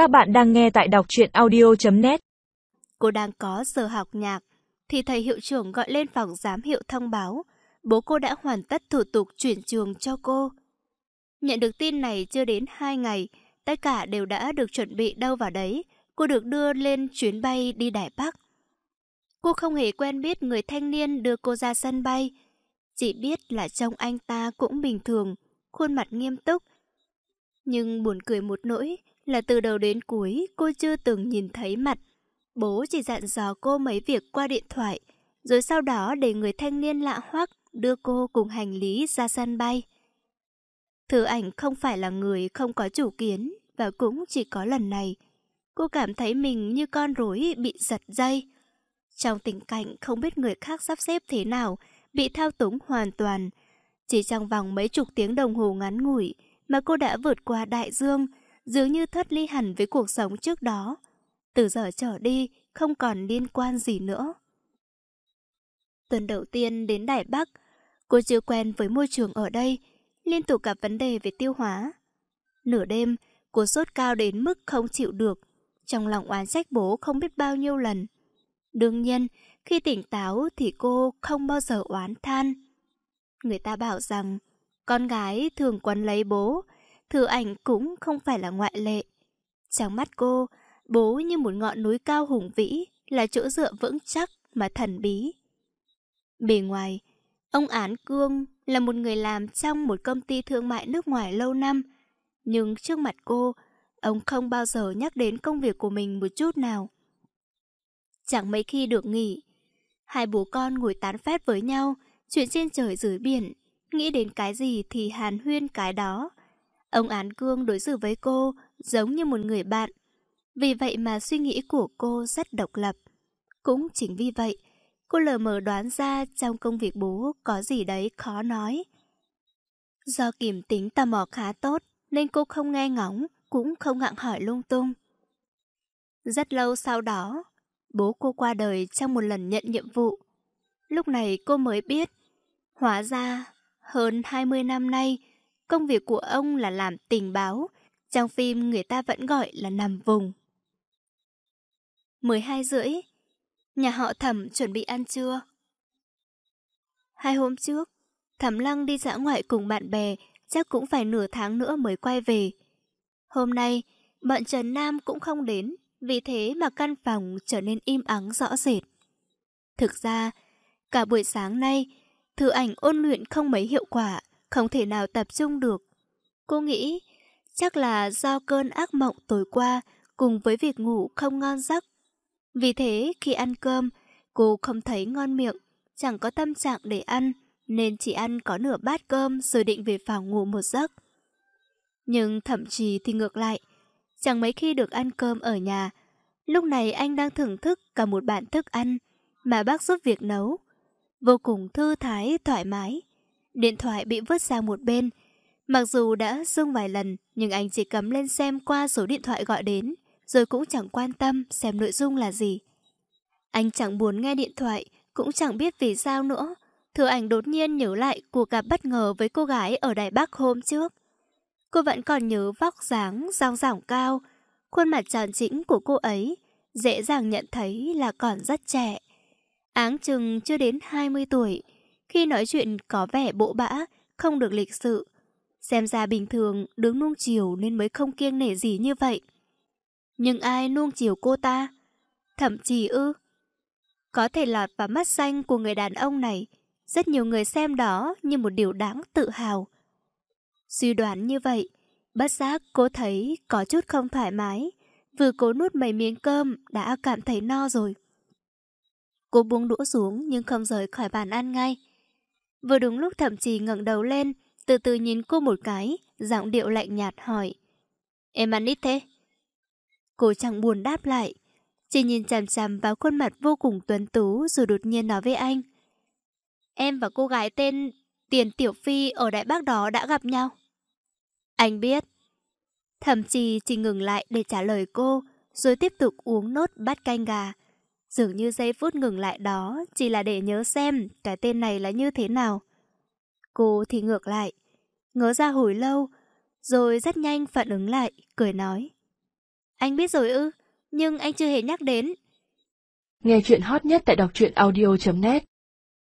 Các bạn đang nghe tại đọc truyện audio.net Cô đang có giờ học nhạc, thì thầy hiệu trưởng gọi lên phòng giám hiệu thông báo bố cô đã hoàn tất thủ tục chuyển trường cho cô. Nhận được tin này chưa đến 2 ngày, tất cả đều đã được chuẩn bị đâu vào đấy. Cô được đưa lên chuyến bay đi Đài Bắc. Cô không hề quen biết người thanh niên đưa cô ra sân bay. Chỉ biết là trông anh ta cũng bình thường, khuôn mặt nghiêm túc. Nhưng buồn cười một nỗi là từ đầu đến cuối cô chưa từng nhìn thấy mặt. Bố chỉ dặn dò cô mấy việc qua điện thoại, rồi sau đó để người thanh niên lạ hoắc đưa cô cùng hành lý ra sân bay. Thư ảnh không phải là người không có chủ kiến và cũng chỉ có lần này. Cô cảm thấy mình như con rối bị giật dây. Trong tình cảnh không biết người khác sắp xếp thế nào, bị thao túng hoàn toàn. Chỉ trong vòng mấy chục tiếng đồng hồ ngắn ngủi mà cô đã vượt qua đại dương, dường như thất ly hẳn với cuộc sống trước đó. Từ giờ trở đi, không còn liên quan gì nữa. Tuần đầu tiên đến Đài Bắc, cô chưa quen với môi trường ở đây, liên tục gặp vấn đề về tiêu hóa. Nửa đêm, cô sốt cao đến mức không chịu được, trong lòng oán trách bố không biết bao nhiêu lần. Đương nhiên, khi tỉnh táo thì cô không bao giờ oán than. Người ta bảo rằng, con gái thường quấn lấy bố, Thư ảnh cũng không phải là ngoại lệ. Trong mắt cô, bố như một ngọn núi cao hùng vĩ, là chỗ dựa vững chắc mà thần bí. Bề ngoài, ông Án Cương là một người làm trong một công ty thương mại nước ngoài lâu năm. Nhưng trước mặt cô, ông không bao giờ nhắc đến công việc của mình một chút nào. Chẳng mấy khi được nghỉ, hai bố con ngồi tán phét với nhau, chuyện trên trời dưới biển, nghĩ đến cái gì thì hàn huyên cái đó. Ông Án Cương đối xử với cô giống như một người bạn. Vì vậy mà suy nghĩ của cô rất độc lập. Cũng chính vì vậy, cô lờ mờ đoán ra trong công việc bố có gì đấy khó nói. Do kiểm tính tò mò khá tốt nên cô không nghe ngóng, cũng không ngặng hỏi lung tung. Rất lâu sau đó, bố cô qua đời trong một lần nhận nhiệm vụ. Lúc này cô mới biết, hóa ra hơn 20 năm nay, công việc của ông là làm tình báo, trong phim người ta vẫn gọi là nằm vùng. 12 rưỡi, nhà họ thẩm chuẩn bị ăn trưa. Hai hôm trước, thẩm lăng đi dã ngoại cùng bạn bè, chắc cũng phải nửa tháng nữa mới quay về. Hôm nay, bọn Trần Nam cũng không đến, vì thế mà căn phòng trở nên im ắng rõ rệt. Thực ra, cả buổi sáng nay, thử ảnh ôn luyện không mấy hiệu quả, không thể nào tập trung được. Cô nghĩ chắc là do cơn ác mộng tối qua cùng với việc ngủ không ngon giấc. Vì thế khi ăn cơm, cô không thấy ngon miệng, chẳng có tâm trạng để ăn, nên chỉ ăn có nửa bát cơm rồi định về phòng ngủ một giấc. Nhưng thậm chí thì ngược lại, chẳng mấy khi được ăn cơm ở nhà. Lúc này anh đang thưởng thức cả một bản thức ăn mà bác giúp việc nấu. Vô cùng thư thái, thoải mái. Điện thoại bị vứt sang một bên. Mặc dù đã rung vài lần, nhưng anh chỉ cấm lên xem qua số điện thoại gọi đến, rồi cũng chẳng quan tâm xem nội dung là gì. Anh chẳng buồn nghe điện thoại, cũng chẳng biết vì sao nữa. Thừa ảnh đột nhiên nhớ lại cuộc gặp bất ngờ với cô gái ở Đài Bắc hôm trước. Cô vẫn còn nhớ vóc dáng, rong rỏng cao, khuôn mặt tròn chỉnh của cô ấy, dễ dàng nhận thấy là còn rất trẻ. Áng chừng chưa đến 20 tuổi, khi nói chuyện có vẻ bộ bã, không được lịch sự. Xem ra bình thường đứng nuông chiều nên mới không kiêng nể gì như vậy. Nhưng ai nuông chiều cô ta? Thậm chí ư? Có thể lọt vào mắt xanh của người đàn ông này, rất nhiều người xem đó như một điều đáng tự hào. Suy đoán như vậy, bất giác cô thấy có chút không thoải mái, vừa cố nuốt mấy miếng cơm đã cảm thấy no rồi. Cô buông đũa xuống nhưng không rời khỏi bàn ăn ngay. Vừa đúng lúc thậm chí ngẩng đầu lên, từ từ nhìn cô một cái, giọng điệu lạnh nhạt hỏi. Em ăn ít thế? Cô chẳng buồn đáp lại, chỉ nhìn chằm chằm vào khuôn mặt vô cùng tuấn tú rồi đột nhiên nói với anh. Em và cô gái tên Tiền Tiểu Phi ở Đại Bắc đó đã gặp nhau. Anh biết. Thậm chí chỉ ngừng lại để trả lời cô, rồi tiếp tục uống nốt bát canh gà. Dường như giây phút ngừng lại đó chỉ là để nhớ xem cái tên này là như thế nào. Cô thì ngược lại, ngớ ra hồi lâu, rồi rất nhanh phản ứng lại, cười nói. Anh biết rồi ư, nhưng anh chưa hề nhắc đến. Nghe chuyện hot nhất tại đọc truyện audio.net